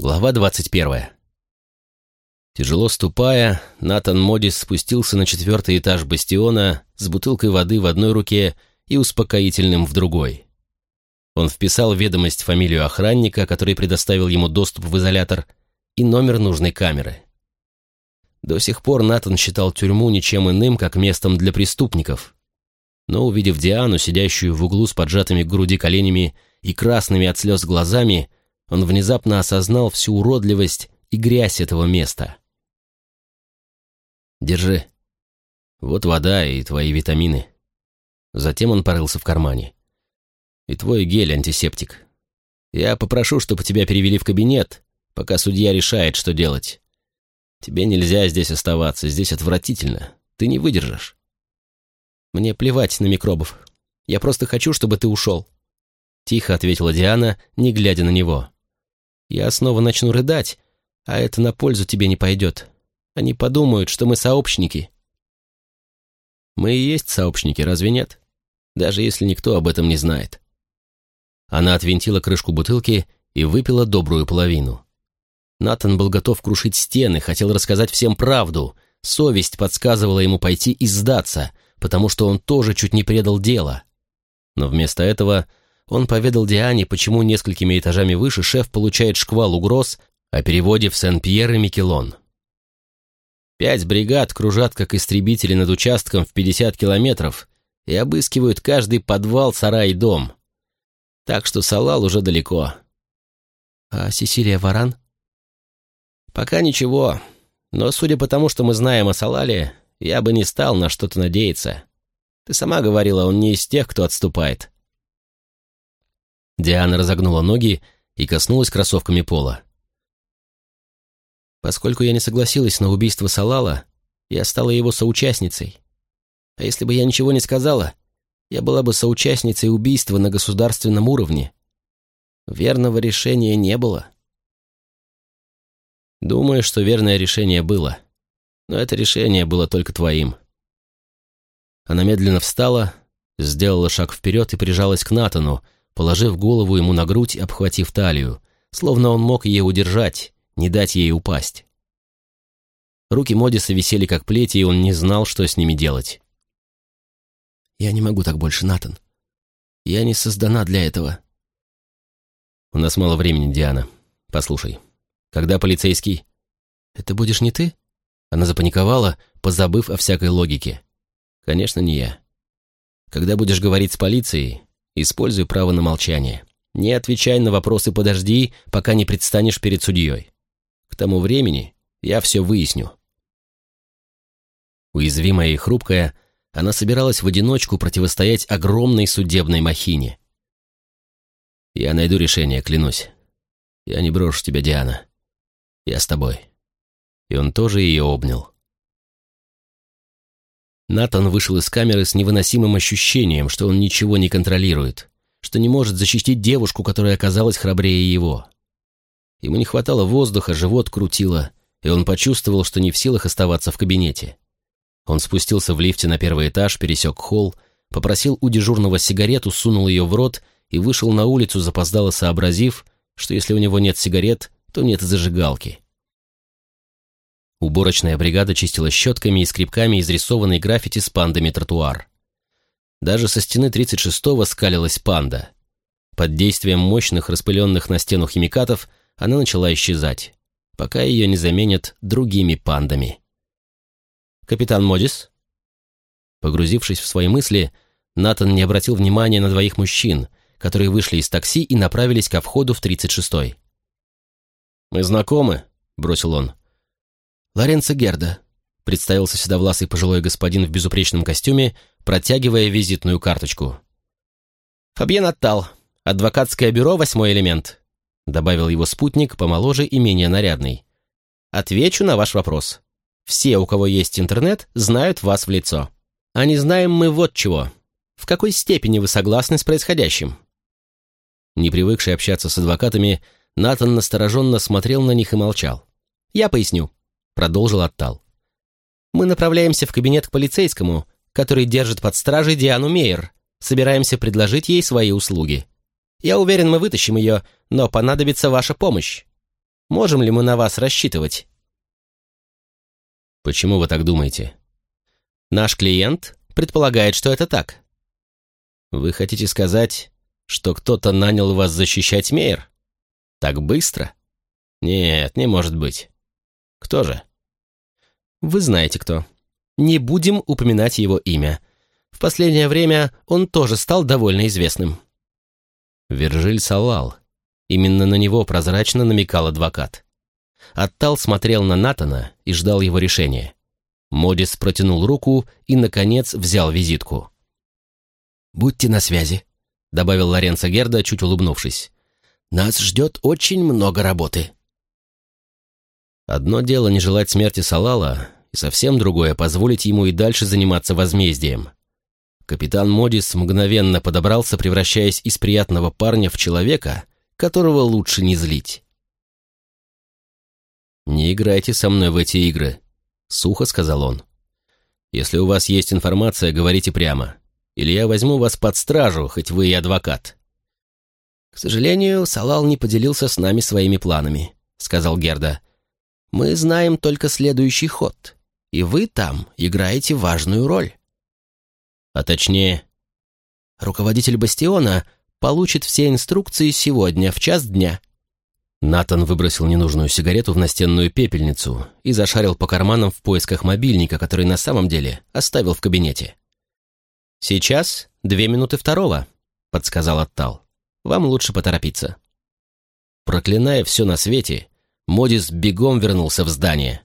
Глава двадцать первая. Тяжело ступая, Натан Модис спустился на четвертый этаж бастиона с бутылкой воды в одной руке и успокоительным в другой. Он вписал ведомость фамилию охранника, который предоставил ему доступ в изолятор, и номер нужной камеры. До сих пор Натан считал тюрьму ничем иным, как местом для преступников. Но увидев Диану, сидящую в углу с поджатыми к груди коленями и красными от слез глазами, он внезапно осознал всю уродливость и грязь этого места. «Держи. Вот вода и твои витамины». Затем он порылся в кармане. «И твой гель-антисептик. Я попрошу, чтобы тебя перевели в кабинет, пока судья решает, что делать. Тебе нельзя здесь оставаться, здесь отвратительно. Ты не выдержишь». «Мне плевать на микробов. Я просто хочу, чтобы ты ушел», — тихо ответила Диана, не глядя на него. Я снова начну рыдать, а это на пользу тебе не пойдет. Они подумают, что мы сообщники. Мы и есть сообщники, разве нет? Даже если никто об этом не знает. Она отвинтила крышку бутылки и выпила добрую половину. Натан был готов крушить стены, хотел рассказать всем правду. Совесть подсказывала ему пойти и сдаться, потому что он тоже чуть не предал дело. Но вместо этого он поведал Диане, почему несколькими этажами выше шеф получает шквал угроз о переводе в Сен-Пьер и Микелон. Пять бригад кружат как истребители над участком в 50 километров и обыскивают каждый подвал, сарай и дом. Так что Салал уже далеко. А Сесилия Варан? Пока ничего, но судя по тому, что мы знаем о Салале, я бы не стал на что-то надеяться. Ты сама говорила, он не из тех, кто отступает. Диана разогнула ноги и коснулась кроссовками пола. Поскольку я не согласилась на убийство Салала, я стала его соучастницей. А если бы я ничего не сказала, я была бы соучастницей убийства на государственном уровне. Верного решения не было. Думаю, что верное решение было. Но это решение было только твоим. Она медленно встала, сделала шаг вперед и прижалась к Натану, положив голову ему на грудь обхватив талию, словно он мог ее удержать, не дать ей упасть. Руки Модиса висели как плети, и он не знал, что с ними делать. «Я не могу так больше, Натан. Я не создана для этого». «У нас мало времени, Диана. Послушай, когда полицейский...» «Это будешь не ты?» Она запаниковала, позабыв о всякой логике. «Конечно, не я. Когда будешь говорить с полицией, Используй право на молчание. Не отвечай на вопросы «подожди», пока не предстанешь перед судьей. К тому времени я все выясню. Уязвимая и хрупкая, она собиралась в одиночку противостоять огромной судебной махине. «Я найду решение, клянусь. Я не брошу тебя, Диана. Я с тобой». И он тоже ее обнял. Натан вышел из камеры с невыносимым ощущением, что он ничего не контролирует, что не может защитить девушку, которая оказалась храбрее его. Ему не хватало воздуха, живот крутило, и он почувствовал, что не в силах оставаться в кабинете. Он спустился в лифте на первый этаж, пересек холл, попросил у дежурного сигарету, сунул ее в рот и вышел на улицу, запоздало сообразив, что если у него нет сигарет, то нет зажигалки. Уборочная бригада чистила щетками и скребками изрисованный граффити с пандами тротуар. Даже со стены 36-го скалилась панда. Под действием мощных распыленных на стену химикатов она начала исчезать, пока ее не заменят другими пандами. «Капитан Модис?» Погрузившись в свои мысли, Натан не обратил внимания на двоих мужчин, которые вышли из такси и направились ко входу в 36-й. «Мы знакомы», — бросил он. «Лоренцо Герда», — представился седовласый пожилой господин в безупречном костюме, протягивая визитную карточку. «Фабьен Оттал, адвокатское бюро «Восьмой элемент», — добавил его спутник, помоложе и менее нарядный. «Отвечу на ваш вопрос. Все, у кого есть интернет, знают вас в лицо. А не знаем мы вот чего. В какой степени вы согласны с происходящим?» Не привыкший общаться с адвокатами, Натан настороженно смотрел на них и молчал. «Я поясню продолжил Оттал. «Мы направляемся в кабинет к полицейскому, который держит под стражей Диану Мейер. Собираемся предложить ей свои услуги. Я уверен, мы вытащим ее, но понадобится ваша помощь». Можем ли мы на вас рассчитывать?» «Почему вы так думаете?» «Наш клиент предполагает, что это так». «Вы хотите сказать, что кто-то нанял вас защищать Мейер? Так быстро?» «Нет, не может быть. Кто же?» «Вы знаете кто. Не будем упоминать его имя. В последнее время он тоже стал довольно известным». Вержиль Салал. Именно на него прозрачно намекал адвокат. Оттал смотрел на Натана и ждал его решения. Модис протянул руку и, наконец, взял визитку. «Будьте на связи», — добавил Лоренцо Герда, чуть улыбнувшись. «Нас ждет очень много работы». Одно дело не желать смерти Салала, и совсем другое — позволить ему и дальше заниматься возмездием. Капитан Модис мгновенно подобрался, превращаясь из приятного парня в человека, которого лучше не злить. «Не играйте со мной в эти игры», — сухо сказал он. «Если у вас есть информация, говорите прямо, или я возьму вас под стражу, хоть вы и адвокат». «К сожалению, Салал не поделился с нами своими планами», — сказал Герда. «Мы знаем только следующий ход, и вы там играете важную роль» а точнее, руководитель бастиона получит все инструкции сегодня в час дня. Натан выбросил ненужную сигарету в настенную пепельницу и зашарил по карманам в поисках мобильника, который на самом деле оставил в кабинете. «Сейчас две минуты второго», — подсказал Оттал. «Вам лучше поторопиться». Проклиная все на свете, Модис бегом вернулся в здание.